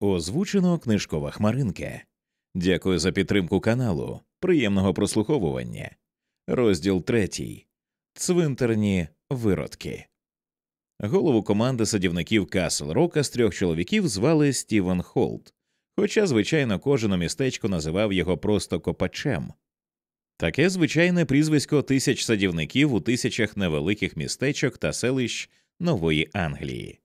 Озвучено книжкова хмаринка. Дякую за підтримку каналу. Приємного прослуховування. Розділ третій. Цвинтарні виродки. Голову команди садівників Касл Рока з трьох чоловіків звали Стівен Холт, хоча, звичайно, кожен у містечку називав його просто копачем. Таке звичайне прізвисько тисяч садівників у тисячах невеликих містечок та селищ Нової Англії.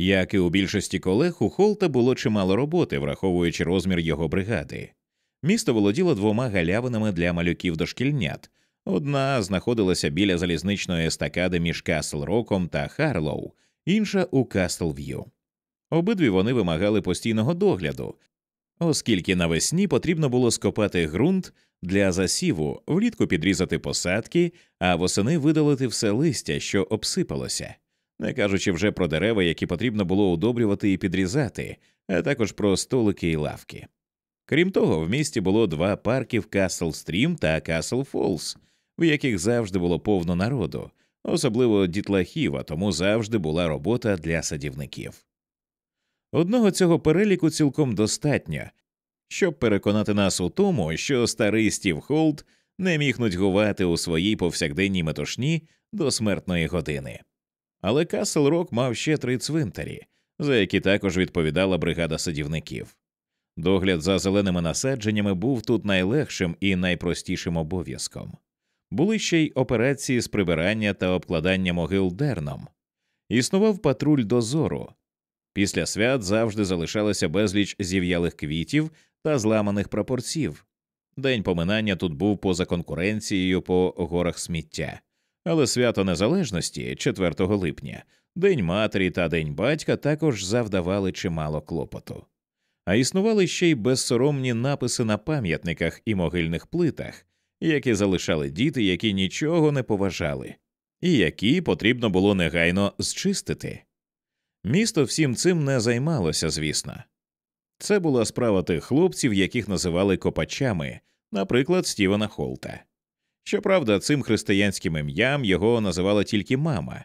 Як і у більшості колег, у Холта було чимало роботи, враховуючи розмір його бригади. Місто володіло двома галявинами для малюків дошкільнят. Одна знаходилася біля залізничної естакади між Касл Роком та Харлоу, інша у Касл В'ю. Обидві вони вимагали постійного догляду, оскільки навесні потрібно було скопати ґрунт для засіву, влітку підрізати посадки, а восени видалити все листя, що обсипалося не кажучи вже про дерева, які потрібно було удобрювати і підрізати, а також про столики і лавки. Крім того, в місті було два парки в Касл Стрім та Касл Фолс, в яких завжди було повно народу, особливо дітлахів, а тому завжди була робота для садівників. Одного цього переліку цілком достатньо, щоб переконати нас у тому, що старий Стів Холт не міг нудьгувати у своїй повсякденній метушні до смертної години. Але Касл Рок мав ще три цвинтарі, за які також відповідала бригада садівників. Догляд за зеленими насадженнями був тут найлегшим і найпростішим обов'язком. Були ще й операції з прибирання та обкладання могил дерном. Існував патруль дозору. Після свят завжди залишалося безліч зів'ялих квітів та зламаних прапорців. День поминання тут був поза конкуренцією по горах сміття. Але свято Незалежності 4 липня, День матері та День батька також завдавали чимало клопоту. А існували ще й безсоромні написи на пам'ятниках і могильних плитах, які залишали діти, які нічого не поважали, і які потрібно було негайно зчистити. Місто всім цим не займалося, звісно. Це була справа тих хлопців, яких називали копачами, наприклад, Стівена Холта. Щоправда, цим християнським ім'ям його називала тільки мама,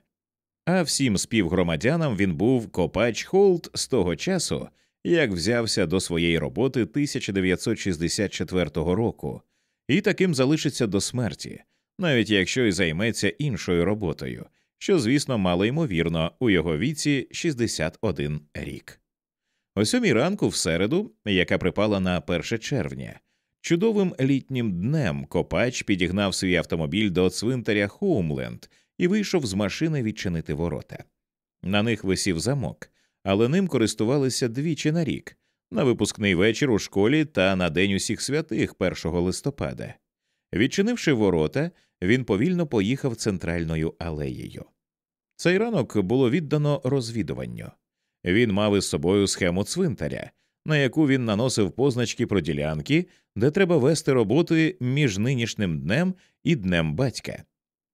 а всім співгромадянам він був Копач Холт з того часу, як взявся до своєї роботи 1964 року, і таким залишиться до смерті, навіть якщо й займеться іншою роботою, що, звісно, мало ймовірно, у його віці 61 рік. О сьомій ранку, в середу, яка припала на 1 червня. Чудовим літнім днем копач підігнав свій автомобіль до цвинтаря Хоумленд і вийшов з машини відчинити ворота. На них висів замок, але ним користувалися двічі на рік на випускний вечір у школі та на День усіх святих 1 листопада. Відчинивши ворота, він повільно поїхав центральною алеєю. Цей ранок було віддано розвідуванню. Він мав із собою схему цвинтаря на яку він наносив позначки про ділянки, де треба вести роботи між нинішнім днем і днем батька.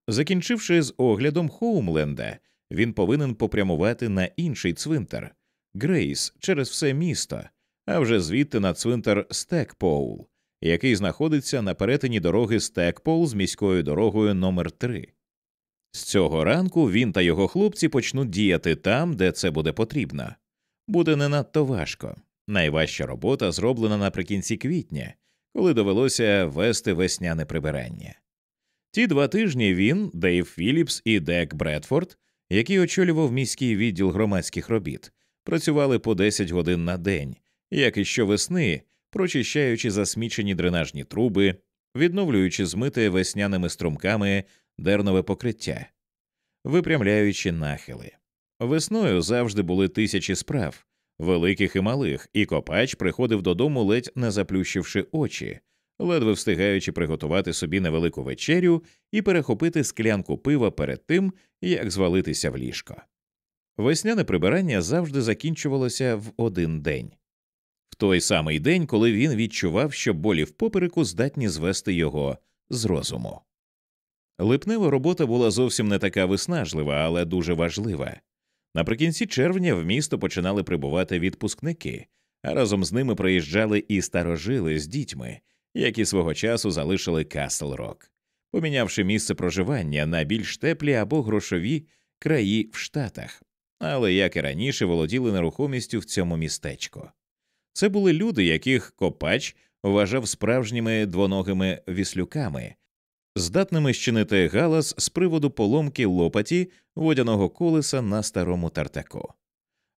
Закінчивши з оглядом Хоумленда, він повинен попрямувати на інший цвинтар Грейс через все місто, а вже звідти на цвинтар Стекпоул, який знаходиться на перетині дороги Стекпол з міською дорогою номер 3 З цього ранку він та його хлопці почнуть діяти там, де це буде потрібно. Буде не надто важко. Найважча робота зроблена наприкінці квітня, коли довелося вести весняне прибирання. Ті два тижні він, Дейв Філіпс і Дек Бредфорд, який очолював міський відділ громадських робіт, працювали по 10 годин на день, як і щовесни, прочищаючи засмічені дренажні труби, відновлюючи змите весняними струмками дернове покриття, випрямляючи нахили. Весною завжди були тисячі справ великих і малих, і копач приходив додому, ледь не заплющивши очі, ледве встигаючи приготувати собі невелику вечерю і перехопити склянку пива перед тим, як звалитися в ліжко. Весняне прибирання завжди закінчувалося в один день. В той самий день, коли він відчував, що болі в попереку здатні звести його з розуму. Липнева робота була зовсім не така виснажлива, але дуже важлива. Наприкінці червня в місто починали прибувати відпускники, а разом з ними приїжджали і старожили з дітьми, які свого часу залишили Касл Рок, помінявши місце проживання на більш теплі або грошові краї в Штатах. але як і раніше володіли нерухомістю в цьому містечку. Це були люди, яких Копач вважав справжніми двоногими віслюками, здатними щинити галас з приводу поломки лопаті водяного колеса на старому тартаку.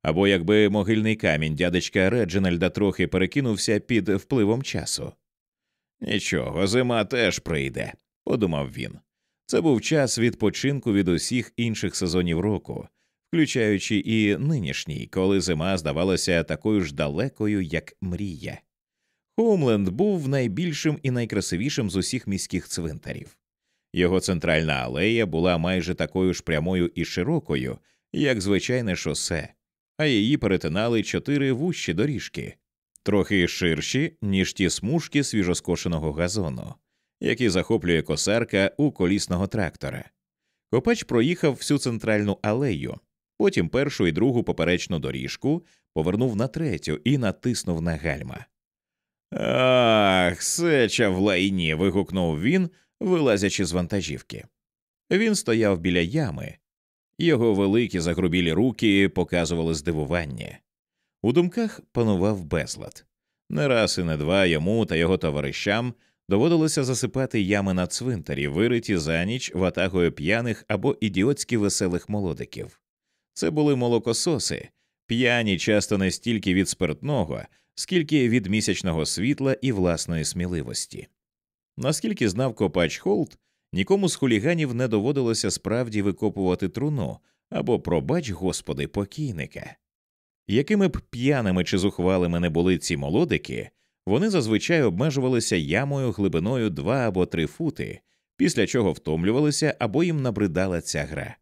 Або якби могильний камінь дядечка Реджинальда трохи перекинувся під впливом часу. Нічого, зима теж прийде, подумав він. Це був час відпочинку від усіх інших сезонів року, включаючи і нинішній, коли зима здавалася такою ж далекою, як мрія. Хоумленд був найбільшим і найкрасивішим з усіх міських цвинтарів. Його центральна алея була майже такою ж прямою і широкою, як звичайне шосе, а її перетинали чотири вущі доріжки, трохи ширші, ніж ті смужки свіжоскошеного газону, які захоплює косарка у колісного трактора. Копач проїхав всю центральну алею, потім першу і другу поперечну доріжку, повернув на третю і натиснув на гальма. Ах, сеча в лайні. вигукнув він, вилазячи з вантажівки. Він стояв біля ями, його великі загрубілі руки показували здивування. У думках панував безлад. Не раз і не два йому та його товаришам доводилося засипати ями на цвинтарі, вириті за ніч ватагою п'яних або ідіотськи веселих молодиків. Це були молокососи, п'яні часто не стільки від спиртного, скільки від місячного світла і власної сміливості. Наскільки знав копач Холт, нікому з хуліганів не доводилося справді викопувати труну або, пробач, господи, покійника. Якими б п'яними чи зухвалими не були ці молодики, вони зазвичай обмежувалися ямою глибиною два або три фути, після чого втомлювалися або їм набридала ця гра.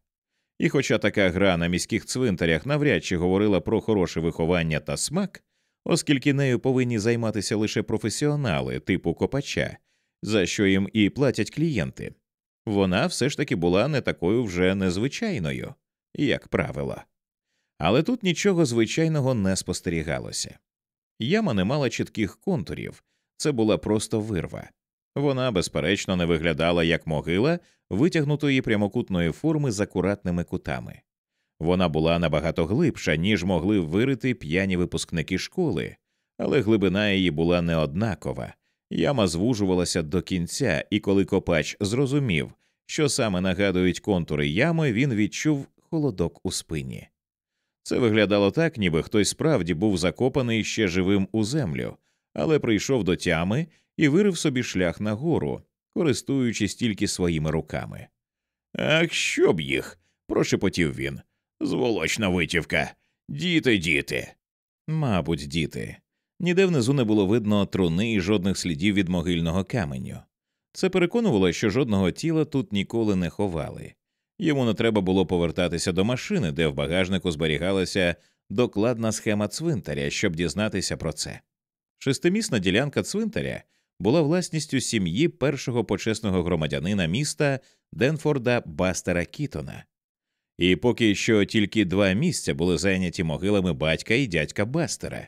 І хоча така гра на міських цвинтарях навряд чи говорила про хороше виховання та смак, оскільки нею повинні займатися лише професіонали типу копача, за що їм і платять клієнти, вона все ж таки була не такою вже незвичайною, як правило. Але тут нічого звичайного не спостерігалося. Яма не мала чітких контурів, це була просто вирва. Вона, безперечно, не виглядала як могила витягнутої прямокутної форми з акуратними кутами. Вона була набагато глибша, ніж могли вирити п'яні випускники школи, але глибина її була неоднакова. Яма звужувалася до кінця, і коли копач зрозумів, що саме нагадують контури ями, він відчув холодок у спині. Це виглядало так, ніби хтось справді був закопаний ще живим у землю, але прийшов до тями і вирив собі шлях нагору, користуючись тільки своїми руками. Ах, що б їх? прошепотів він. Зволочна витівка. Діти, діти. Мабуть, діти. Ніде внизу не було видно труни і жодних слідів від могильного каменю. Це переконувало, що жодного тіла тут ніколи не ховали. Йому не треба було повертатися до машини, де в багажнику зберігалася докладна схема цвинтаря, щоб дізнатися про це. Шестимісна ділянка цвинтаря була власністю сім'ї першого почесного громадянина міста Денфорда Бастера Кітона. І поки що тільки два місця були зайняті могилами батька і дядька Бастера.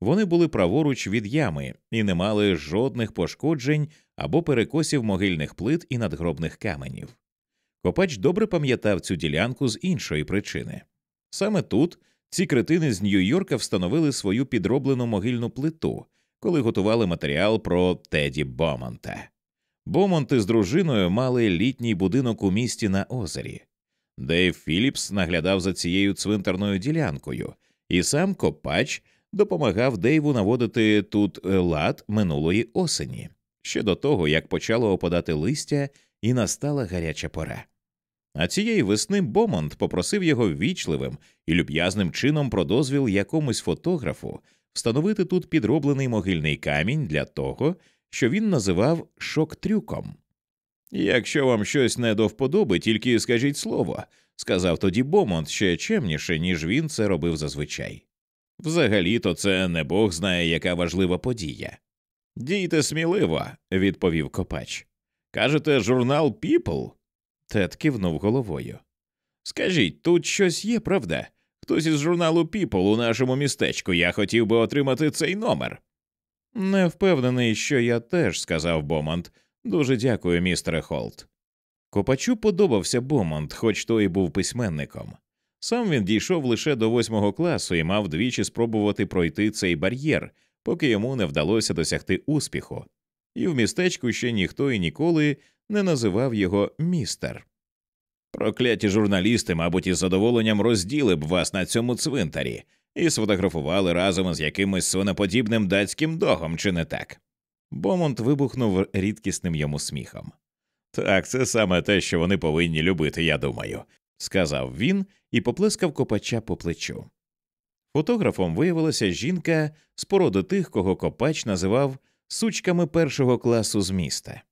Вони були праворуч від ями і не мали жодних пошкоджень або перекосів могильних плит і надгробних каменів. Копач добре пам'ятав цю ділянку з іншої причини. Саме тут ці кретини з Нью-Йорка встановили свою підроблену могильну плиту, коли готували матеріал про Теді Бомонта. Бомонти з дружиною мали літній будинок у місті на озері. Дейв Філіпс наглядав за цією цвинтарною ділянкою, і сам Копач допомагав Дейву наводити тут лад минулої осені, ще до того, як почало опадати листя і настала гаряча пора. А цієї весни Бомонд попросив його ввічливим і люб'язним чином про дозвіл якомусь фотографу встановити тут підроблений могильний камінь для того, що він називав шок-трюком. Якщо вам щось не до вподоби, тільки скажіть слово, сказав тоді Бомонд ще чемніше, ніж він це робив зазвичай. Взагалі то це не Бог знає, яка важлива подія. Дійте сміливо, відповів Копач. Кажете, журнал People? Тед кивнув головою. Скажіть, тут щось є, правда? Хтось із журналу People у нашому містечку. Я хотів би отримати цей номер. Не впевнений, що я теж, сказав Бомонт. Дуже дякую, містере Холт. Копачу подобався Бомонт, хоч той і був письменником. Сам він дійшов лише до восьмого класу і мав двічі спробувати пройти цей бар'єр, поки йому не вдалося досягти успіху. І в містечку ще ніхто і ніколи не називав його містер. Прокляті журналісти, мабуть, із задоволенням розділи б вас на цьому цвинтарі і сфотографували разом з якимось свиноподібним датським догом, чи не так? Бомонт вибухнув рідкісним йому сміхом. Так, це саме те, що вони повинні любити, я думаю, сказав він і поплескав копача по плечу. Фотографом виявилася жінка з породи тих, кого копач називав сучками першого класу з міста.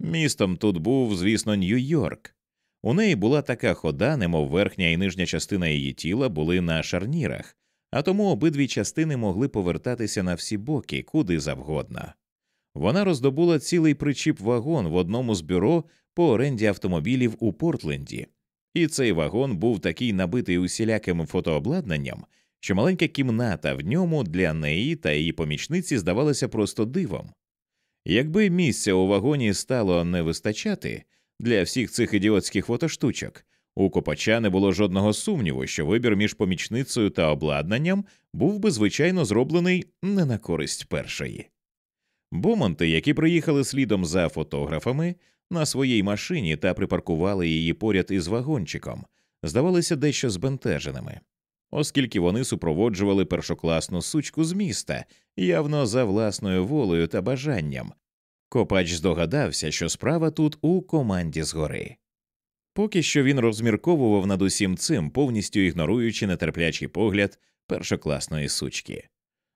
Містом тут був, звісно, Нью-Йорк. У неї була така хода, немов верхня і нижня частина її тіла були на шарнірах, а тому обидві частини могли повертатися на всі боки, куди завгодно. Вона роздобула цілий причіп вагон в одному з бюро по оренді автомобілів у Портленді, і цей вагон був такий набитий усіляким фотообладнанням, що маленька кімната в ньому для неї та її помічниці здавалася просто дивом. Якби місця у вагоні стало не вистачати для всіх цих ідіотських фотоштучок, у копача не було жодного сумніву, що вибір між помічницею та обладнанням був би звичайно зроблений не на користь першої. Бомонти, які приїхали слідом за фотографами на своїй машині та припаркували її поряд із вагончиком, здавалися дещо збентеженими, оскільки вони супроводжували першокласну сучку з міста явно за власною волею та бажанням. Копач здогадався, що справа тут у команді згори. Поки що він розмірковував над усім цим, повністю ігноруючи нетерплячий погляд першокласної сучки.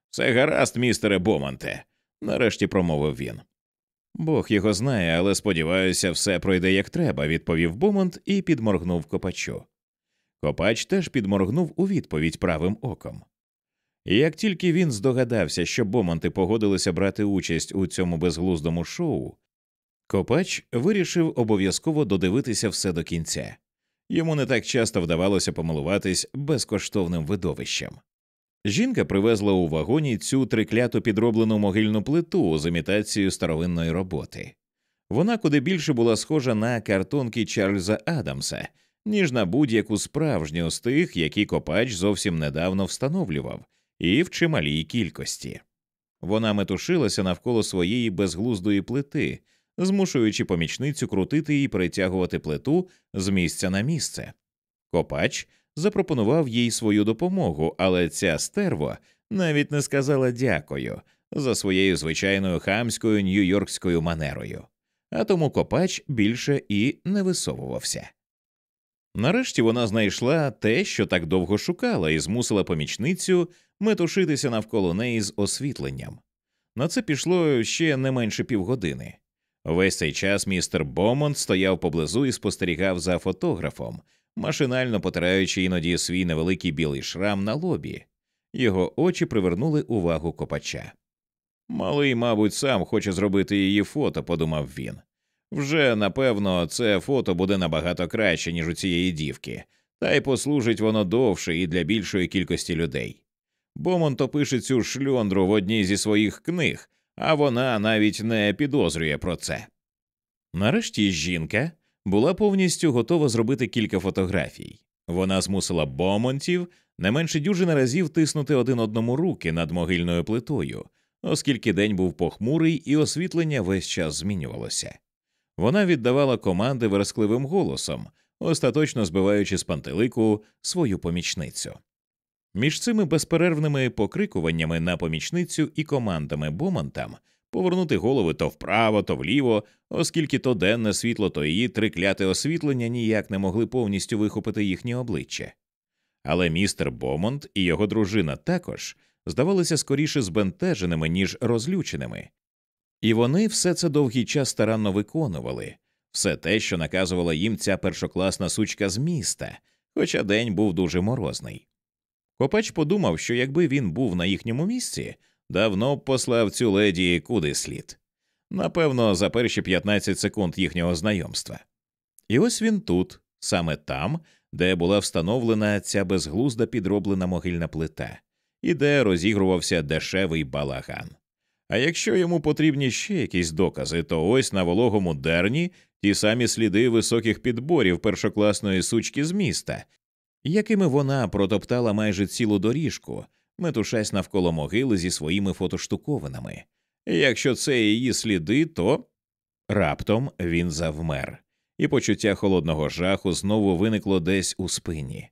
Все гаразд, містере Бомонте, нарешті промовив він. Бог його знає, але сподіваюся, все пройде як треба, відповів Бомонт і підморгнув копачу. Копач теж підморгнув у відповідь правим оком. Як тільки він здогадався, що Бомонти погодилися брати участь у цьому безглуздому шоу, Копач вирішив обов'язково додивитися все до кінця. Йому не так часто вдавалося помилуватись безкоштовним видовищем. Жінка привезла у вагоні цю трикляту підроблену могильну плиту з імітацією старовинної роботи. Вона куди більше була схожа на картонки Чарльза Адамса, ніж на будь-яку справжню з тих, які копач зовсім недавно встановлював, і в чималій кількості. Вона метушилася навколо своєї безглуздої плити змушуючи помічницю крутити і перетягувати плиту з місця на місце. Копач запропонував їй свою допомогу, але ця стерво навіть не сказала дякую за своєю звичайною хамською нью-йоркською манерою, а тому копач більше і не висовувався. Нарешті вона знайшла те, що так довго шукала, і змусила помічницю метушитися навколо неї з освітленням. На це пішло ще не менше півгодини. Весь цей час містер Бомонд стояв поблизу і спостерігав за фотографом, машинально потираючи іноді свій невеликий білий шрам на лобі. Його очі привернули увагу копача. Малий, мабуть, сам хоче зробити її фото, подумав він. Вже напевно це фото буде набагато краще, ніж у цієї дівки, та й послужить воно довше і для більшої кількості людей. Бомонт опише цю шльондру в одній зі своїх книг, а вона навіть не підозрює про це. Нарешті жінка була повністю готова зробити кілька фотографій. Вона змусила бомонтів не менше дюжини разів тиснути один одному руки над могильною плитою, оскільки день був похмурий і освітлення весь час змінювалося. Вона віддавала команди верескливим голосом, остаточно збиваючи з пантелику свою помічницю. Між цими безперервними покрикуваннями на помічницю і командами Бомонтам повернути голови то вправо, то вліво, оскільки то денне світло, то її трикляте освітлення ніяк не могли повністю вихопити їхнє обличчя. Але містер Бомонт і його дружина також здавалися скоріше збентеженими, ніж розлюченими, і вони все це довгий час старанно виконували, все те, що наказувала їм ця першокласна сучка з міста, хоча день був дуже морозний. Копач подумав, що якби він був на їхньому місці, давно б послав цю леді куди слід. Напевно, за перші 15 секунд їхнього знайомства. І ось він тут, саме там, де була встановлена ця безглузда підроблена могильна плита, і де розігрувався дешевий балаган. А якщо йому потрібні ще якісь докази, то ось на вологому дерні ті самі сліди високих підборів першокласної сучки з міста, якими вона протоптала майже цілу доріжку, метушась навколо могили зі своїми фотоштуковинами. Якщо це її сліди, то раптом він завмер, і почуття холодного жаху знову виникло десь у спині.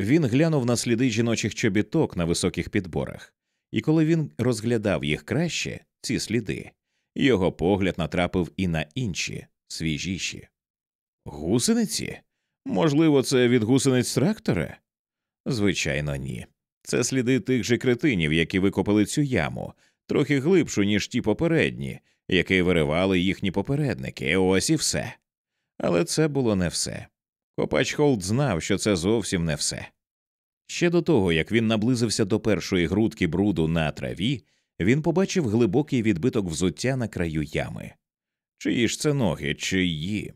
Він глянув на сліди жіночих чобіток на високих підборах, і коли він розглядав їх краще, ці сліди, його погляд натрапив і на інші, свіжіші. Гусениці? Можливо, це від гусениць трактора? Звичайно, ні. Це сліди тих же кретинів, які викопали цю яму, трохи глибшу, ніж ті попередні, які виривали їхні попередники, ось і все. Але це було не все. Копач Холт знав, що це зовсім не все. Ще до того, як він наблизився до першої грудки бруду на траві, він побачив глибокий відбиток взуття на краю ями. Чиї ж це ноги, чиї?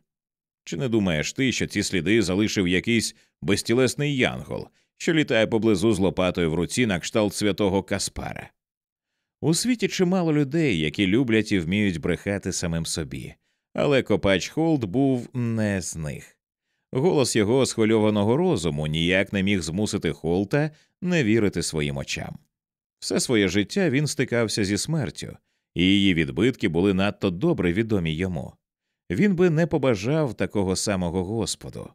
Чи не думаєш ти, що ці сліди залишив якийсь безтілесний янгол, що літає поблизу з лопатою в руці на кшталт святого Каспара? У світі чимало людей, які люблять і вміють брехати самим собі, але копач Холт був не з них. Голос його схвильованого розуму ніяк не міг змусити Холта не вірити своїм очам. Все своє життя він стикався зі смертю, і її відбитки були надто добре відомі йому. Він би не побажав такого самого Господу.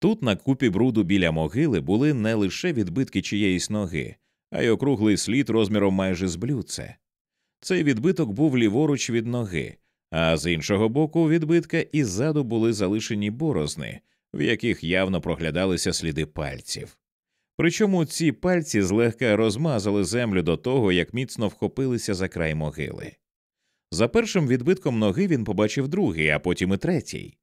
Тут на купі бруду біля могили були не лише відбитки чиєїсь ноги, а й округлий слід розміром майже з блюдце. Цей відбиток був ліворуч від ноги, а з іншого боку відбитка і ззаду були залишені борозни, в яких явно проглядалися сліди пальців. Причому ці пальці злегка розмазали землю до того, як міцно вхопилися за край могили. За першим відбитком ноги він побачив другий, а потім і третій.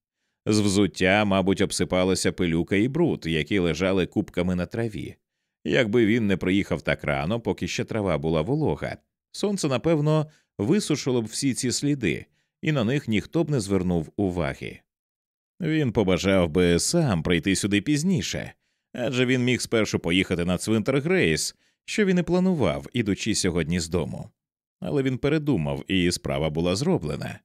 З взуття, мабуть, обсипалася пилюка і бруд, які лежали кубками на траві. Якби він не приїхав так рано, поки ще трава була волога, сонце, напевно, висушило б всі ці сліди, і на них ніхто б не звернув уваги. Він побажав би сам прийти сюди пізніше, адже він міг спершу поїхати на цвинтар Грейс, що він і планував, ідучи сьогодні з дому. Але він передумав, і справа була зроблена.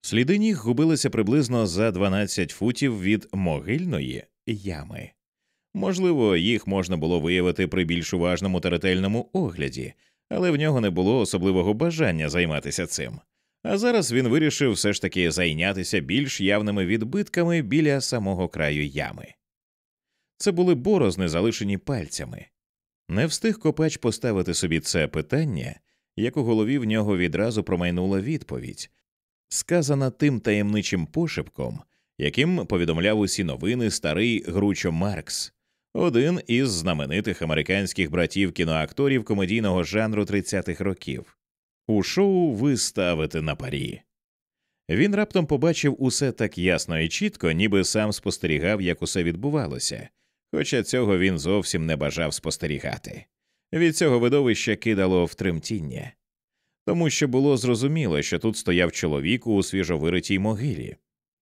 Сліди ніг губилися приблизно за 12 футів від могильної ями. Можливо, їх можна було виявити при більш уважному та ретельному огляді, але в нього не було особливого бажання займатися цим. А зараз він вирішив все ж таки зайнятися більш явними відбитками біля самого краю ями. Це були борозни, залишені пальцями. Не встиг копач поставити собі це питання, як у голові в нього відразу промайнула відповідь, сказана тим таємничим пошепком, яким повідомляв усі новини старий Гручо Маркс, один із знаменитих американських братів кіноакторів комедійного жанру 30-х років. У шоу ви ставите на парі. Він раптом побачив усе так ясно і чітко, ніби сам спостерігав, як усе відбувалося, хоча цього він зовсім не бажав спостерігати. Від цього видовища кидало в тремтіння, тому що було зрозуміло, що тут стояв чоловік у свіжовиритій могилі.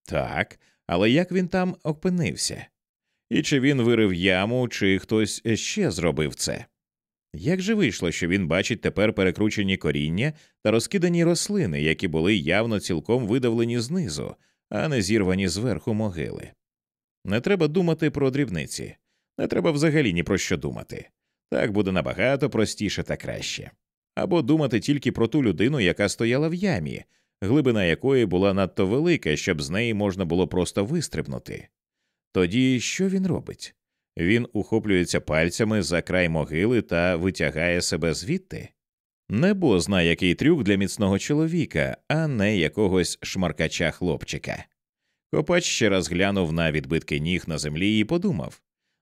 Так, але як він там опинився? І чи він вирив яму, чи хтось ще зробив це? Як же вийшло, що він бачить тепер перекручені коріння та розкидані рослини, які були явно цілком видавлені знизу, а не зірвані зверху могили? Не треба думати про дрібниці, не треба взагалі ні про що думати. Так буде набагато простіше та краще. Або думати тільки про ту людину, яка стояла в ямі, глибина якої була надто велика, щоб з неї можна було просто вистрибнути. Тоді що він робить? Він ухоплюється пальцями за край могили та витягає себе звідти. Небо знає який трюк для міцного чоловіка, а не якогось шмаркача хлопчика. Копач ще раз глянув на відбитки ніг на землі і подумав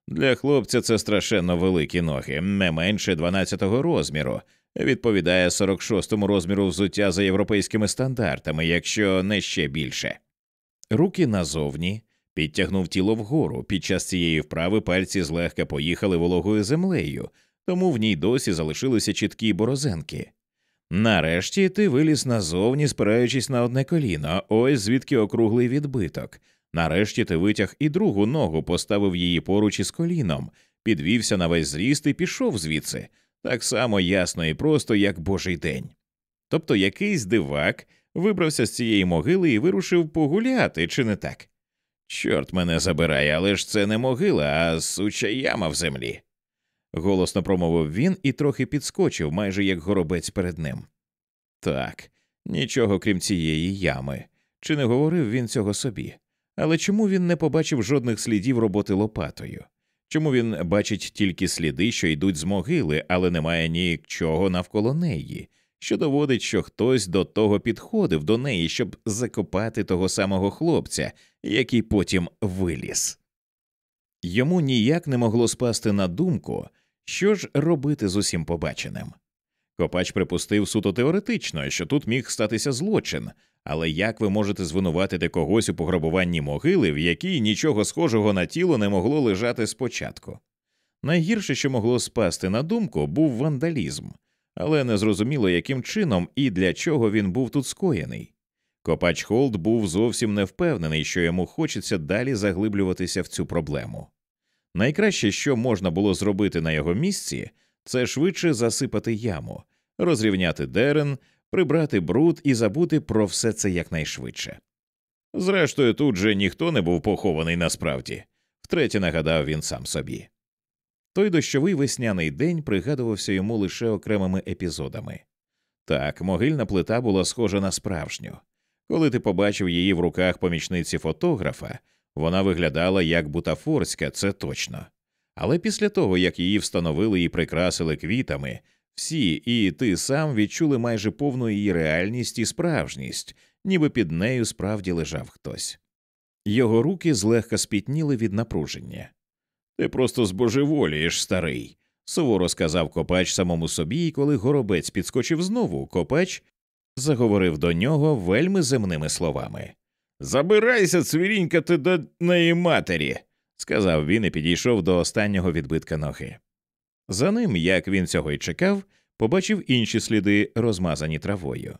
для хлопця це страшенно великі ноги, не менше 12-го розміру, відповідає 46-му розміру взуття за європейськими стандартами, якщо не ще більше. Руки назовні, підтягнув тіло вгору. Під час цієї вправи пальці злегка поїхали вологою землею, тому в ній досі залишилися чіткі борозенки. Нарешті ти виліз назовні, спираючись на одне коліно, ось звідки округлий відбиток. Нарешті ти витяг і другу ногу, поставив її поруч із коліном, підвівся на весь зріст і пішов звідси, так само ясно і просто, як божий день. Тобто якийсь дивак вибрався з цієї могили і вирушив погуляти, чи не так? Чорт мене забирає, але ж це не могила, а суча яма в землі. Голосно промовив він і трохи підскочив, майже як горобець перед ним. Так, нічого крім цієї ями. Чи не говорив він цього собі? Але чому він не побачив жодних слідів роботи лопатою? Чому він бачить тільки сліди, що йдуть з могили, але немає нічого навколо неї, що доводить, що хтось до того підходив до неї, щоб закопати того самого хлопця, який потім виліз? Йому ніяк не могло спасти на думку, що ж робити з усім побаченим. Копач припустив суто теоретично, що тут міг статися злочин, але як ви можете звинуватити когось у пограбуванні могили, в якій нічого схожого на тіло не могло лежати спочатку? Найгірше, що могло спасти на думку, був вандалізм, але незрозуміло, яким чином і для чого він був тут скоєний. Копач Холт був зовсім не впевнений, що йому хочеться далі заглиблюватися в цю проблему. Найкраще, що можна було зробити на його місці, це швидше засипати яму, розрівняти дерен, прибрати бруд і забути про все це якнайшвидше. Зрештою, тут же ніхто не був похований насправді, втретє нагадав він сам собі. Той дощовий весняний день пригадувався йому лише окремими епізодами. Так, могильна плита була схожа на справжню. Коли ти побачив її в руках помічниці фотографа, вона виглядала як бутафорська, це точно. Але після того, як її встановили і прикрасили квітами, всі і ти сам відчули майже повну її реальність і справжність, ніби під нею справді лежав хтось. Його руки злегка спітніли від напруження. Ти просто збожеволієш, старий, суворо сказав копач самому собі, і коли горобець підскочив знову, копач заговорив до нього вельми земними словами. Забирайся, цвірінькати до неї матері, сказав він і підійшов до останнього відбитка ноги. За ним, як він цього й чекав, побачив інші сліди, розмазані травою.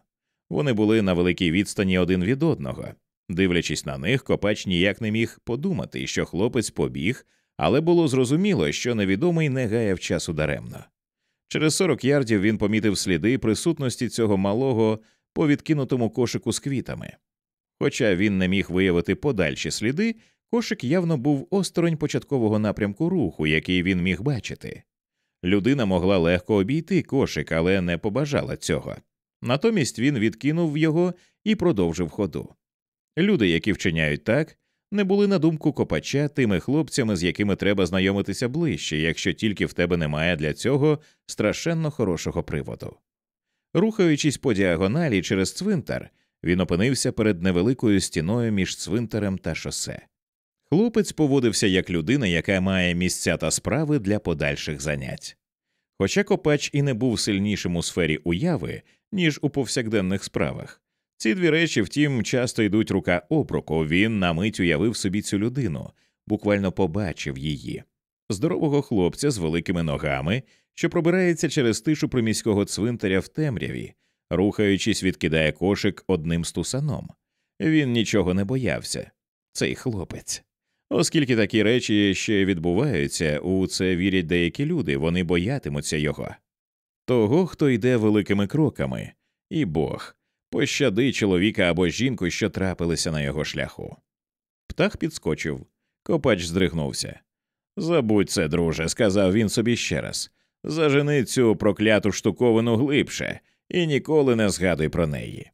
Вони були на великій відстані один від одного. Дивлячись на них, копач ніяк не міг подумати, що хлопець побіг, але було зрозуміло, що невідомий не гаяв часу даремно. Через 40 ярдів він помітив сліди присутності цього малого по відкинутому кошику з квітами. Хоча він не міг виявити подальші сліди, кошик явно був осторонь початкового напрямку руху, який він міг бачити. Людина могла легко обійти кошик, але не побажала цього. Натомість він відкинув його і продовжив ходу. Люди, які вчиняють так, не були на думку копача тими хлопцями, з якими треба знайомитися ближче, якщо тільки в тебе немає для цього страшенно хорошого приводу. Рухаючись по діагоналі через цвинтар, він опинився перед невеликою стіною між цвинтарем та шосе. Хлопець поводився як людина, яка має місця та справи для подальших занять. Хоча копач і не був сильнішим у сфері уяви, ніж у повсякденних справах, ці дві речі, втім, часто йдуть рука об руку, він на мить уявив собі цю людину, буквально побачив її здорового хлопця з великими ногами, що пробирається через тишу приміського цвинтаря в темряві, рухаючись, відкидає кошик одним стусаном. Він нічого не боявся, цей хлопець. Оскільки такі речі ще відбуваються, у це вірять деякі люди, вони боятимуться його. Того, хто йде великими кроками, і Бог пощади чоловіка або жінку, що трапилися на його шляху. Птах підскочив, копач здригнувся. Забудь це, друже, сказав він собі ще раз. Зажени цю прокляту штуковину глибше і ніколи не згадуй про неї.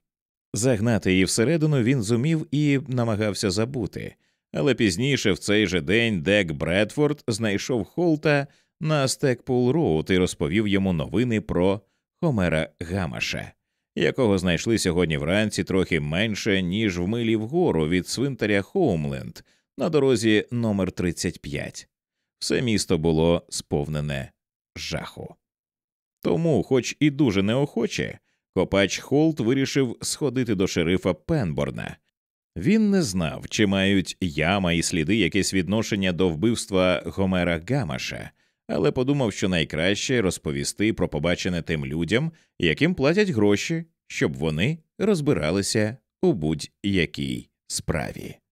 Загнати її всередину він зумів і намагався забути, але пізніше в цей же день Дек Бредфорд знайшов Холта на Стекпул Роуд і розповів йому новини про Хомера Гамаша, якого знайшли сьогодні вранці трохи менше, ніж в милі вгору від цвинтаря Хоумленд на дорозі номер 35 Все місто було сповнене жаху. Тому, хоч і дуже неохоче, копач Холт вирішив сходити до шерифа Пенборна. Він не знав, чи мають яма і сліди якесь відношення до вбивства Гомера Гамаша, але подумав, що найкраще розповісти про побачене тим людям, яким платять гроші, щоб вони розбиралися у будь-якій справі.